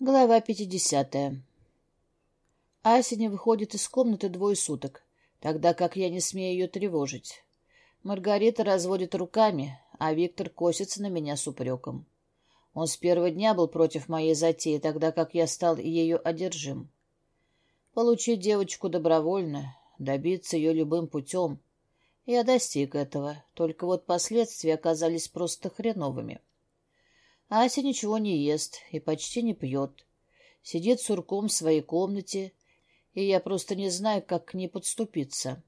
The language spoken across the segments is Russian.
Глава 50. Ася не выходит из комнаты двое суток, тогда как я не смею ее тревожить. Маргарита разводит руками, а Виктор косится на меня с упреком. Он с первого дня был против моей затеи, тогда как я стал ею одержим. Получить девочку добровольно, добиться ее любым путем. Я достиг этого, только вот последствия оказались просто хреновыми. Ася ничего не ест и почти не пьет. Сидит сурком в своей комнате, и я просто не знаю, как к ней подступиться.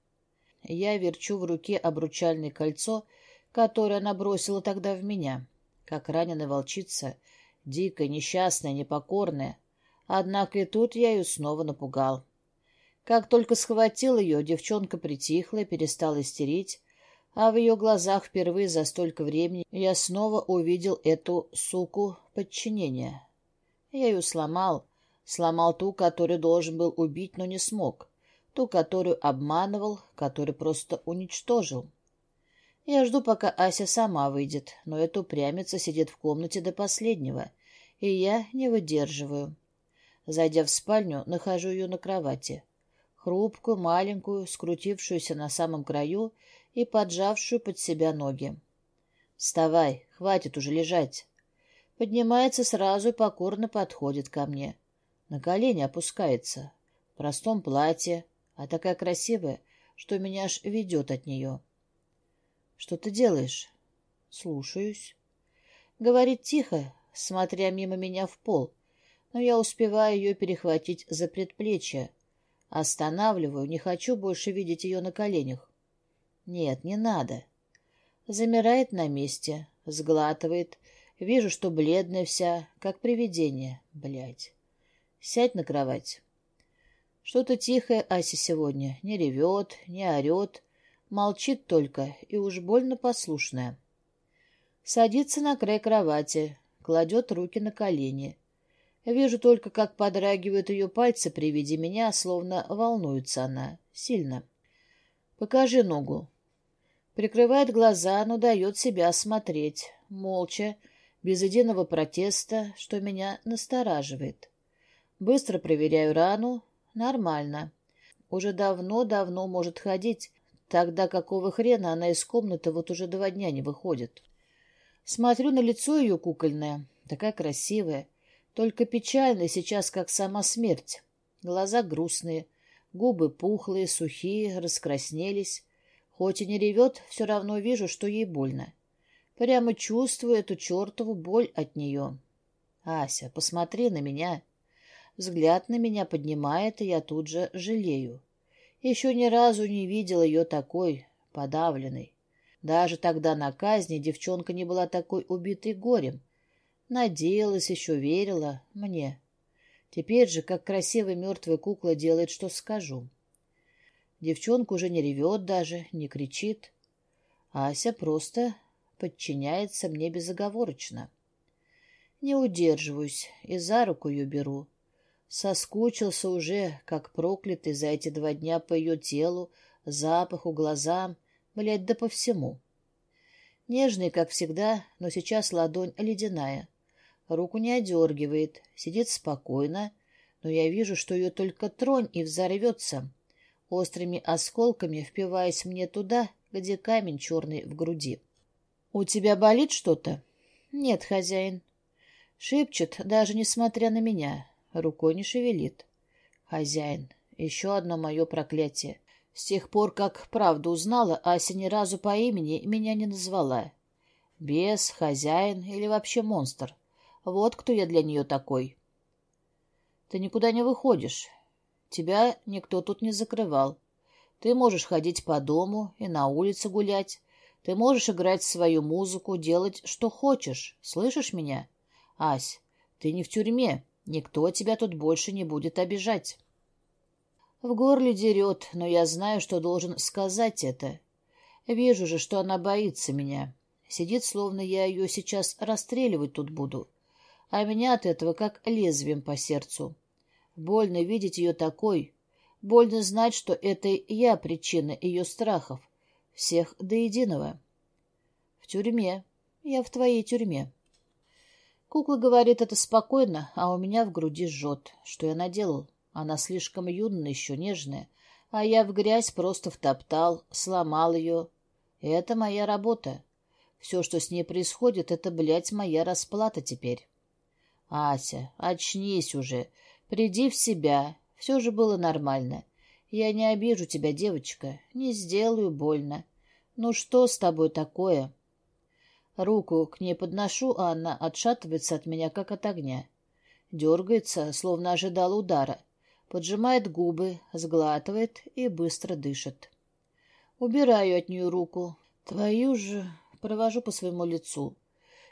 Я верчу в руке обручальное кольцо, которое она бросила тогда в меня, как раненая волчица, дикая, несчастная, непокорная. Однако и тут я ее снова напугал. Как только схватил ее, девчонка притихла и перестала истерить, а в ее глазах впервые за столько времени я снова увидел эту суку подчинения. Я ее сломал, сломал ту, которую должен был убить, но не смог, ту, которую обманывал, которую просто уничтожил. Я жду, пока Ася сама выйдет, но эта упрямица сидит в комнате до последнего, и я не выдерживаю. Зайдя в спальню, нахожу ее на кровати. Хрупкую, маленькую, скрутившуюся на самом краю и поджавшую под себя ноги. «Вставай, хватит уже лежать!» Поднимается сразу и покорно подходит ко мне. На колени опускается. В простом платье, а такая красивая, что меня аж ведет от нее. «Что ты делаешь?» «Слушаюсь». Говорит тихо, смотря мимо меня в пол, но я успеваю ее перехватить за предплечье. Останавливаю, не хочу больше видеть ее на коленях. Нет, не надо. Замирает на месте, сглатывает. Вижу, что бледная вся, как привидение. Блядь. Сядь на кровать. Что-то тихое Ася сегодня. Не ревет, не орет. Молчит только и уж больно послушная. Садится на край кровати, кладет руки на колени. Вижу только, как подрагивают ее пальцы при виде меня, словно волнуется она. Сильно. «Покажи ногу», Прикрывает глаза, но дает себя осмотреть, молча, без единого протеста, что меня настораживает. Быстро проверяю рану. Нормально. Уже давно-давно может ходить, тогда какого хрена она из комнаты вот уже два дня не выходит. Смотрю на лицо ее кукольное, такая красивая, только печальная сейчас, как сама смерть. Глаза грустные, губы пухлые, сухие, раскраснелись, Хоть и не ревет, все равно вижу, что ей больно. Прямо чувствую эту чертову боль от нее. Ася, посмотри на меня. Взгляд на меня поднимает, и я тут же жалею. Еще ни разу не видел ее такой, подавленной. Даже тогда на казни девчонка не была такой убитой горем. Надеялась, еще верила мне. Теперь же, как красивая мертвая кукла делает, что скажу. Девчонка уже не ревет даже, не кричит. Ася просто подчиняется мне безоговорочно. Не удерживаюсь и за руку ее беру. Соскучился уже, как проклятый, за эти два дня по ее телу, запаху, глазам, блядь, да по всему. Нежный, как всегда, но сейчас ладонь ледяная. Руку не одергивает, сидит спокойно, но я вижу, что ее только тронь и взорвется острыми осколками впиваясь мне туда, где камень черный в груди. «У тебя болит что-то?» «Нет, хозяин». Шепчет, даже несмотря на меня. Рукой не шевелит. «Хозяин, еще одно мое проклятие. С тех пор, как правду узнала, Ася ни разу по имени меня не назвала. Бес, хозяин или вообще монстр. Вот кто я для нее такой». «Ты никуда не выходишь. Тебя никто тут не закрывал. Ты можешь ходить по дому и на улице гулять. Ты можешь играть свою музыку, делать, что хочешь. Слышишь меня? Ась, ты не в тюрьме. Никто тебя тут больше не будет обижать. В горле дерет, но я знаю, что должен сказать это. Вижу же, что она боится меня. Сидит, словно я ее сейчас расстреливать тут буду. А меня от этого как лезвием по сердцу. Больно видеть ее такой. Больно знать, что это я причина ее страхов. Всех до единого. В тюрьме. Я в твоей тюрьме. Кукла говорит это спокойно, а у меня в груди жжет. Что я наделал? Она слишком юная еще, нежная. А я в грязь просто втоптал, сломал ее. Это моя работа. Все, что с ней происходит, это, блядь, моя расплата теперь. Ася, очнись уже. Приди в себя. Все же было нормально. Я не обижу тебя, девочка. Не сделаю больно. Ну что с тобой такое?» Руку к ней подношу, а она отшатывается от меня, как от огня. Дергается, словно ожидала удара. Поджимает губы, сглатывает и быстро дышит. Убираю от нее руку. Твою же... Провожу по своему лицу.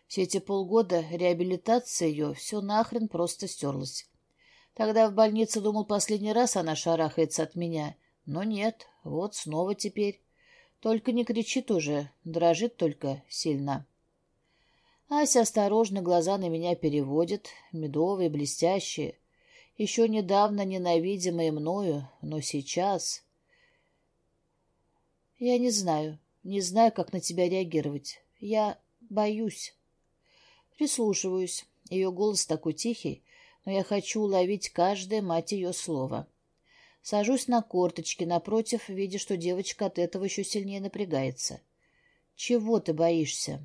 Все эти полгода реабилитация ее, все нахрен просто стерлась. Тогда в больнице думал, последний раз она шарахается от меня. Но нет, вот снова теперь. Только не кричит уже, дрожит только сильно. Ася осторожно глаза на меня переводит, медовые, блестящие. Еще недавно ненавидимые мною, но сейчас... Я не знаю, не знаю, как на тебя реагировать. Я боюсь. Прислушиваюсь. Ее голос такой тихий, но я хочу уловить каждое, мать ее, слово. Сажусь на корточки напротив, видя, что девочка от этого еще сильнее напрягается. «Чего ты боишься?»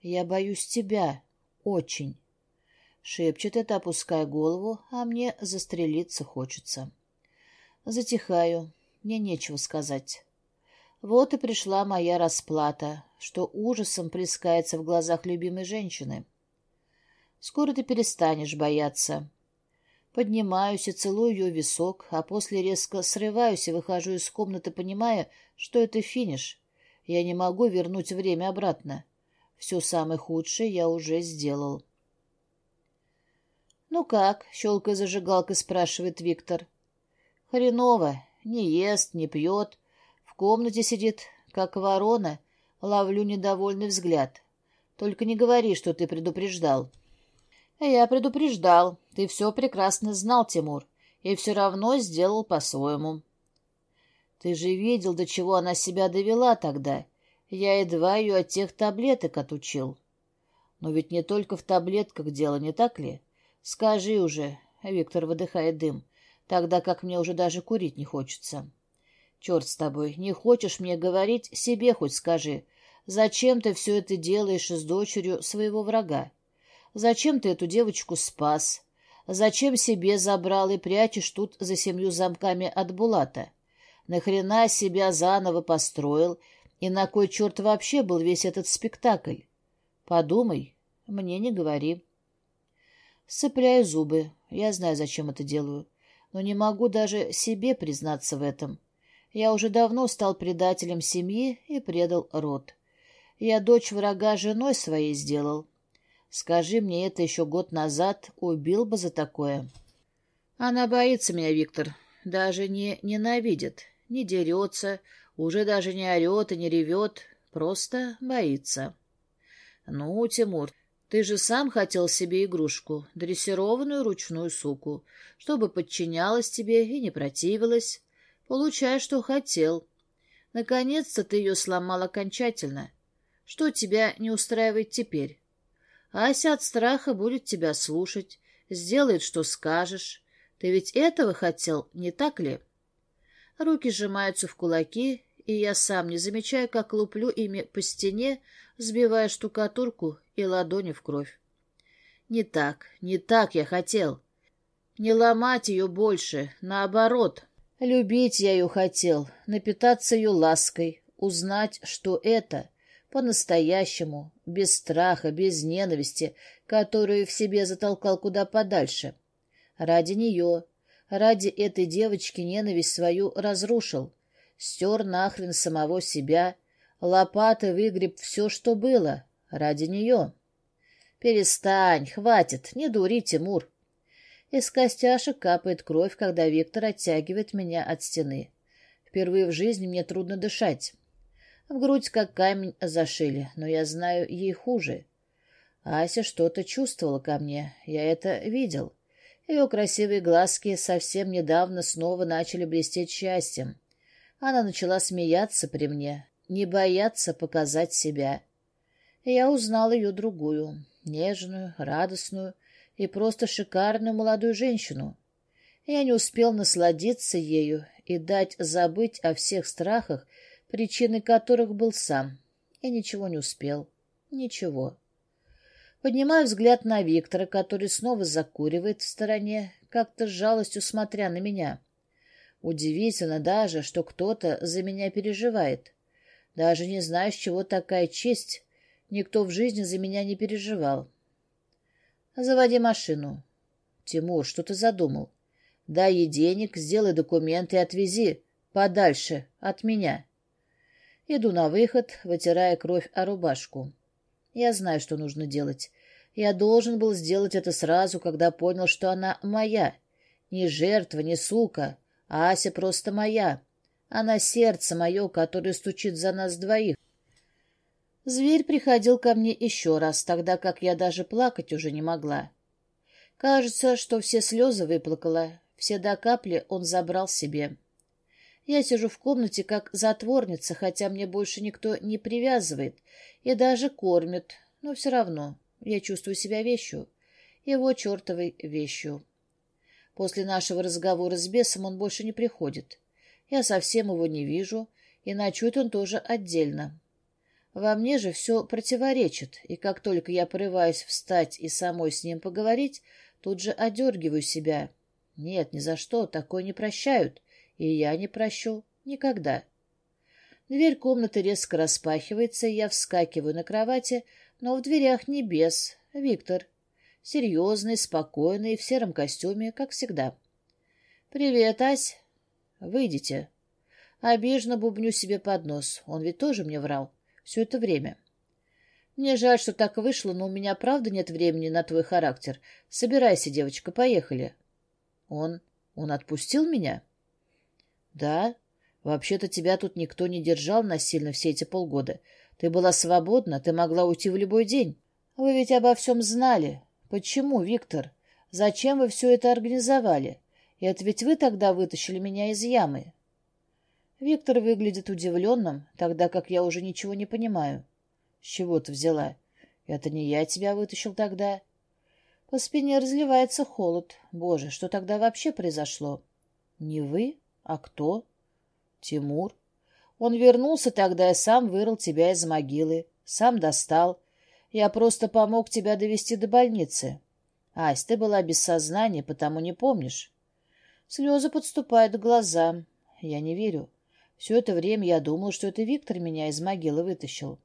«Я боюсь тебя. Очень». Шепчет это, опуская голову, а мне застрелиться хочется. Затихаю. Мне нечего сказать. Вот и пришла моя расплата, что ужасом плескается в глазах любимой женщины. Скоро ты перестанешь бояться. Поднимаюсь и целую ее висок, а после резко срываюсь и выхожу из комнаты, понимая, что это финиш. Я не могу вернуть время обратно. Все самое худшее я уже сделал. «Ну как?» — щелкая зажигалкой, спрашивает Виктор. «Хреново. Не ест, не пьет. В комнате сидит, как ворона. Ловлю недовольный взгляд. Только не говори, что ты предупреждал». «Я предупреждал. Ты все прекрасно знал, Тимур, и все равно сделал по-своему». «Ты же видел, до чего она себя довела тогда, я едва ее от тех таблеток отучил. Но ведь не только в таблетках дело, не так ли? Скажи уже, Виктор выдыхает дым, тогда как мне уже даже курить не хочется. Черт с тобой, не хочешь мне говорить, себе хоть скажи. Зачем ты все это делаешь с дочерью своего врага? Зачем ты эту девочку спас? Зачем себе забрал и прячешь тут за семью замками от Булата? Нахрена себя заново построил и на кой черт вообще был весь этот спектакль? Подумай, мне не говори. Сцепляю зубы. Я знаю, зачем это делаю. Но не могу даже себе признаться в этом. Я уже давно стал предателем семьи и предал род. Я дочь врага женой своей сделал. Скажи мне это еще год назад, убил бы за такое. Она боится меня, Виктор. Даже не ненавидит, не дерется, уже даже не орет и не ревет, просто боится. Ну, Тимур, ты же сам хотел себе игрушку, дрессированную ручную суку, чтобы подчинялась тебе и не противилась. Получай, что хотел. Наконец-то ты ее сломал окончательно. Что тебя не устраивает теперь? Ася от страха будет тебя слушать, сделает, что скажешь. Ты ведь этого хотел, не так ли? Руки сжимаются в кулаки, и я сам не замечаю, как луплю ими по стене, сбивая штукатурку и ладони в кровь. Не так, не так я хотел. Не ломать ее больше, наоборот. Любить я ее хотел, напитаться ее лаской, узнать, что это по-настоящему, без страха, без ненависти, которую в себе затолкал куда подальше. Ради нее, ради этой девочки ненависть свою разрушил стер нахрен самого себя, лопатой выгреб все, что было, ради нее. «Перестань, хватит, не дури, Тимур!» Из костяшек капает кровь, когда Виктор оттягивает меня от стены. Впервые в жизни мне трудно дышать. В грудь как камень зашили, но я знаю, ей хуже. Ася что-то чувствовала ко мне, я это видел. Ее красивые глазки совсем недавно снова начали блестеть счастьем. Она начала смеяться при мне, не бояться показать себя. Я узнал ее другую. нежную, радостную и просто шикарную молодую женщину. Я не успел насладиться ею и дать забыть о всех страхах, причиной которых был сам. Я ничего не успел. Ничего. Поднимаю взгляд на Виктора, который снова закуривает в стороне, как-то с жалостью смотря на меня. Удивительно даже, что кто-то за меня переживает. Даже не знаю, с чего такая честь. Никто в жизни за меня не переживал. Заводи машину. Тимур, что ты задумал? Дай ей денег, сделай документы и отвези. Подальше, от меня. Иду на выход, вытирая кровь о рубашку. Я знаю, что нужно делать. Я должен был сделать это сразу, когда понял, что она моя. Не жертва, не сука, а Ася просто моя. Она сердце мое, которое стучит за нас двоих. Зверь приходил ко мне еще раз, тогда как я даже плакать уже не могла. Кажется, что все слезы выплакала, все до капли он забрал себе. Я сижу в комнате как затворница, хотя мне больше никто не привязывает и даже кормит, но все равно я чувствую себя вещью, его чертовой вещью. После нашего разговора с бесом он больше не приходит. Я совсем его не вижу, и ночует он тоже отдельно. Во мне же все противоречит, и как только я порываюсь встать и самой с ним поговорить, тут же одергиваю себя. Нет, ни за что, такое не прощают, и я не прощу никогда. Дверь комнаты резко распахивается, я вскакиваю на кровати, но в дверях не бес, Виктор. Серьезный, спокойный, в сером костюме, как всегда. «Привет, Ась!» «Выйдите». Обиженно бубню себе под нос. Он ведь тоже мне врал. Все это время. Мне жаль, что так вышло, но у меня правда нет времени на твой характер. Собирайся, девочка, поехали. Он... он отпустил меня? Да. Вообще-то тебя тут никто не держал насильно все эти полгода. Ты была свободна, ты могла уйти в любой день. Вы ведь обо всем знали. Почему, Виктор? Зачем вы все это организовали? И это ведь вы тогда вытащили меня из ямы. Виктор выглядит удивленным, тогда как я уже ничего не понимаю. С чего ты взяла? Это не я тебя вытащил тогда. По спине разливается холод. Боже, что тогда вообще произошло? Не вы? А кто? Тимур. Он вернулся тогда и сам вырыл тебя из могилы, сам достал. Я просто помог тебя довести до больницы. Ась, ты была без сознания, потому не помнишь. Слезы подступают к глазам. Я не верю. Все это время я думал, что это Виктор меня из могилы вытащил.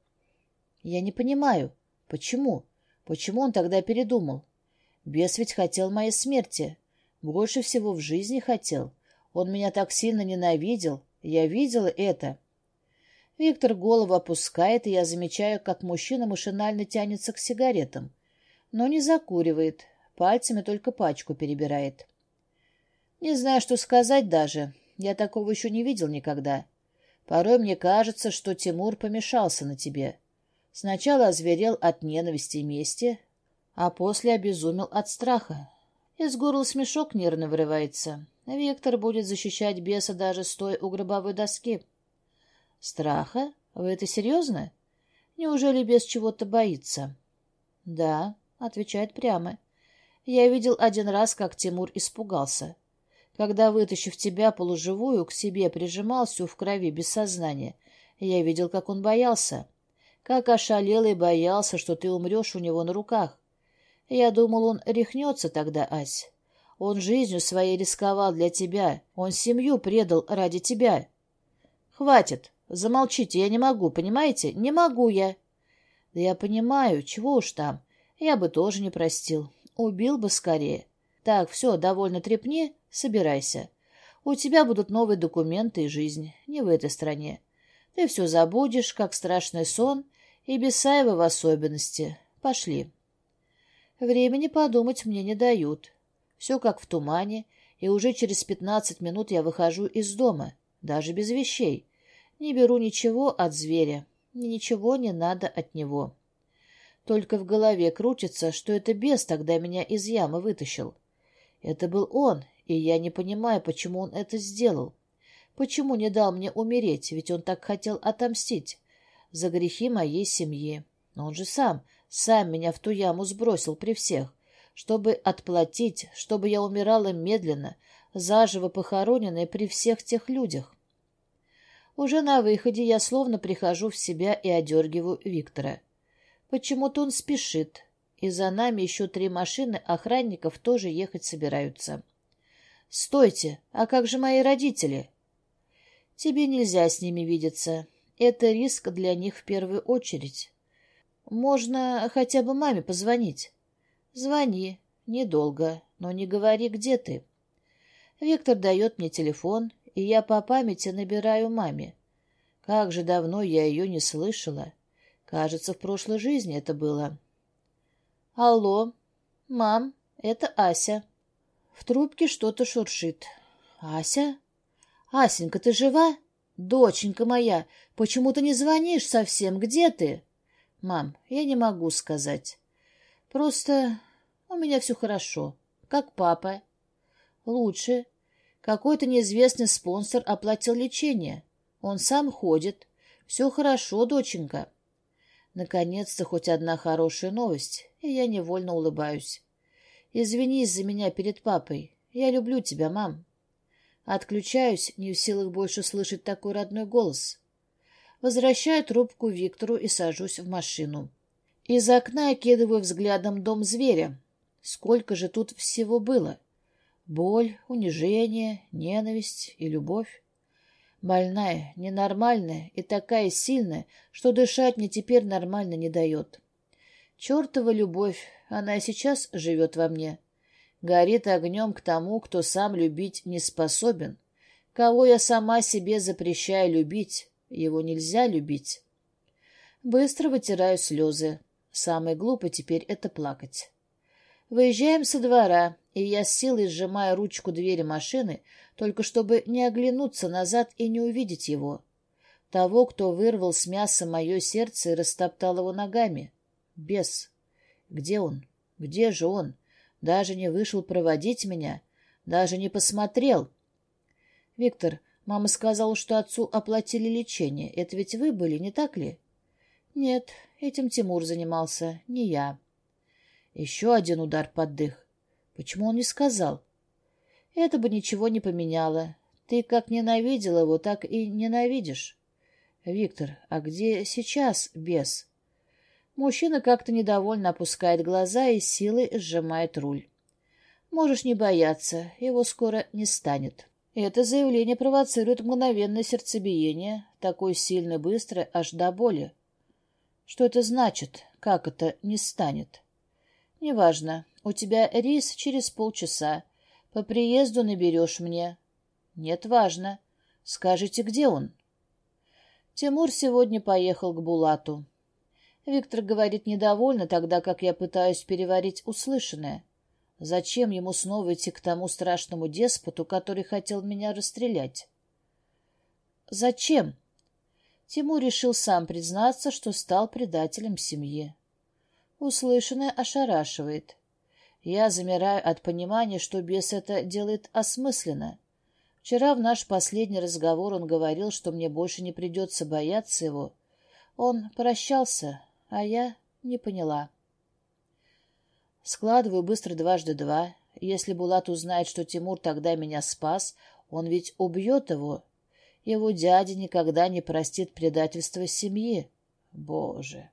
Я не понимаю, почему? Почему он тогда передумал? Бес ведь хотел моей смерти. Больше всего в жизни хотел. Он меня так сильно ненавидел. Я видела это. Виктор голову опускает, и я замечаю, как мужчина машинально тянется к сигаретам. Но не закуривает, пальцами только пачку перебирает. Не знаю, что сказать даже. Я такого еще не видел никогда. Порой мне кажется, что Тимур помешался на тебе. Сначала озверел от ненависти и мести, а после обезумел от страха. Из горла смешок нервно вырывается. Виктор будет защищать беса даже стоя у гробовой доски. Страха? Вы это серьезно? Неужели бес чего-то боится? Да, отвечает прямо. Я видел один раз, как Тимур испугался когда, вытащив тебя полуживую, к себе прижимал всю в крови без сознания. Я видел, как он боялся. Как ошалел и боялся, что ты умрешь у него на руках. Я думал, он рехнется тогда, Ась. Он жизнью своей рисковал для тебя. Он семью предал ради тебя. Хватит. Замолчите, я не могу, понимаете? Не могу я. Да я понимаю, чего уж там. Я бы тоже не простил. Убил бы скорее. Так, все, довольно трепни, Собирайся. У тебя будут новые документы и жизнь, не в этой стране. Ты все забудешь, как страшный сон, и Бесаева в особенности. Пошли. Времени подумать мне не дают. Все как в тумане, и уже через пятнадцать минут я выхожу из дома, даже без вещей. Не беру ничего от зверя, ничего не надо от него. Только в голове крутится, что это бес тогда меня из ямы вытащил. Это был он, и я не понимаю, почему он это сделал. Почему не дал мне умереть, ведь он так хотел отомстить за грехи моей семьи. Но он же сам, Сам меня в ту яму сбросил при всех, чтобы отплатить, чтобы я умирала медленно, заживо похороненная при всех тех людях. Уже на выходе я словно прихожу в себя и одергиваю Виктора. Почему-то он спешит, и за нами еще три машины охранников тоже ехать собираются. «Стойте! А как же мои родители?» «Тебе нельзя с ними видеться. Это риск для них в первую очередь. Можно хотя бы маме позвонить?» «Звони. Недолго. Но не говори, где ты». Виктор дает мне телефон, и я по памяти набираю маме. Как же давно я ее не слышала. Кажется, в прошлой жизни это было. «Алло, мам, это Ася». В трубке что-то шуршит. «Ася? Асенька, ты жива? Доченька моя, почему ты не звонишь совсем? Где ты?» «Мам, я не могу сказать. Просто у меня все хорошо. Как папа?» «Лучше. Какой-то неизвестный спонсор оплатил лечение. Он сам ходит. Все хорошо, доченька». Наконец-то хоть одна хорошая новость, и я невольно улыбаюсь. Извинись за меня перед папой. Я люблю тебя, мам. Отключаюсь, не в силах больше слышать такой родной голос. Возвращаю трубку Виктору и сажусь в машину. Из окна окидываю взглядом дом зверя. Сколько же тут всего было? Боль, унижение, ненависть и любовь. Больная, ненормальная и такая сильная, что дышать мне теперь нормально не дает. Чертова любовь, она и сейчас живет во мне. Горит огнем к тому, кто сам любить не способен. Кого я сама себе запрещаю любить, его нельзя любить. Быстро вытираю слезы. Самое глупое теперь — это плакать. Выезжаем со двора, и я с силой сжимаю ручку двери машины, только чтобы не оглянуться назад и не увидеть его. Того, кто вырвал с мяса мое сердце и растоптал его ногами. Бес. Где он? Где же он? Даже не вышел проводить меня. Даже не посмотрел. Виктор, мама сказала, что отцу оплатили лечение. Это ведь вы были, не так ли? Нет, этим Тимур занимался, не я. Еще один удар под дых. Почему он не сказал? Это бы ничего не поменяло. Ты как ненавидел его, так и ненавидишь. Виктор, а где сейчас бес? Мужчина как-то недовольно опускает глаза и силой сжимает руль. Можешь не бояться, его скоро не станет. Это заявление провоцирует мгновенное сердцебиение, такое сильно быстрое, аж до боли. Что это значит? Как это не станет? «Неважно. У тебя рейс через полчаса. По приезду наберешь мне». «Нет, важно. Скажите, где он?» Тимур сегодня поехал к Булату. Виктор говорит недовольно, тогда как я пытаюсь переварить услышанное. Зачем ему снова идти к тому страшному деспоту, который хотел меня расстрелять? Зачем? Тимур решил сам признаться, что стал предателем семьи. Услышанное ошарашивает. Я замираю от понимания, что бес это делает осмысленно. Вчера в наш последний разговор он говорил, что мне больше не придется бояться его. Он прощался, а я не поняла. Складываю быстро дважды два. Если Булат узнает, что Тимур тогда меня спас, он ведь убьет его. Его дядя никогда не простит предательство семьи. Боже!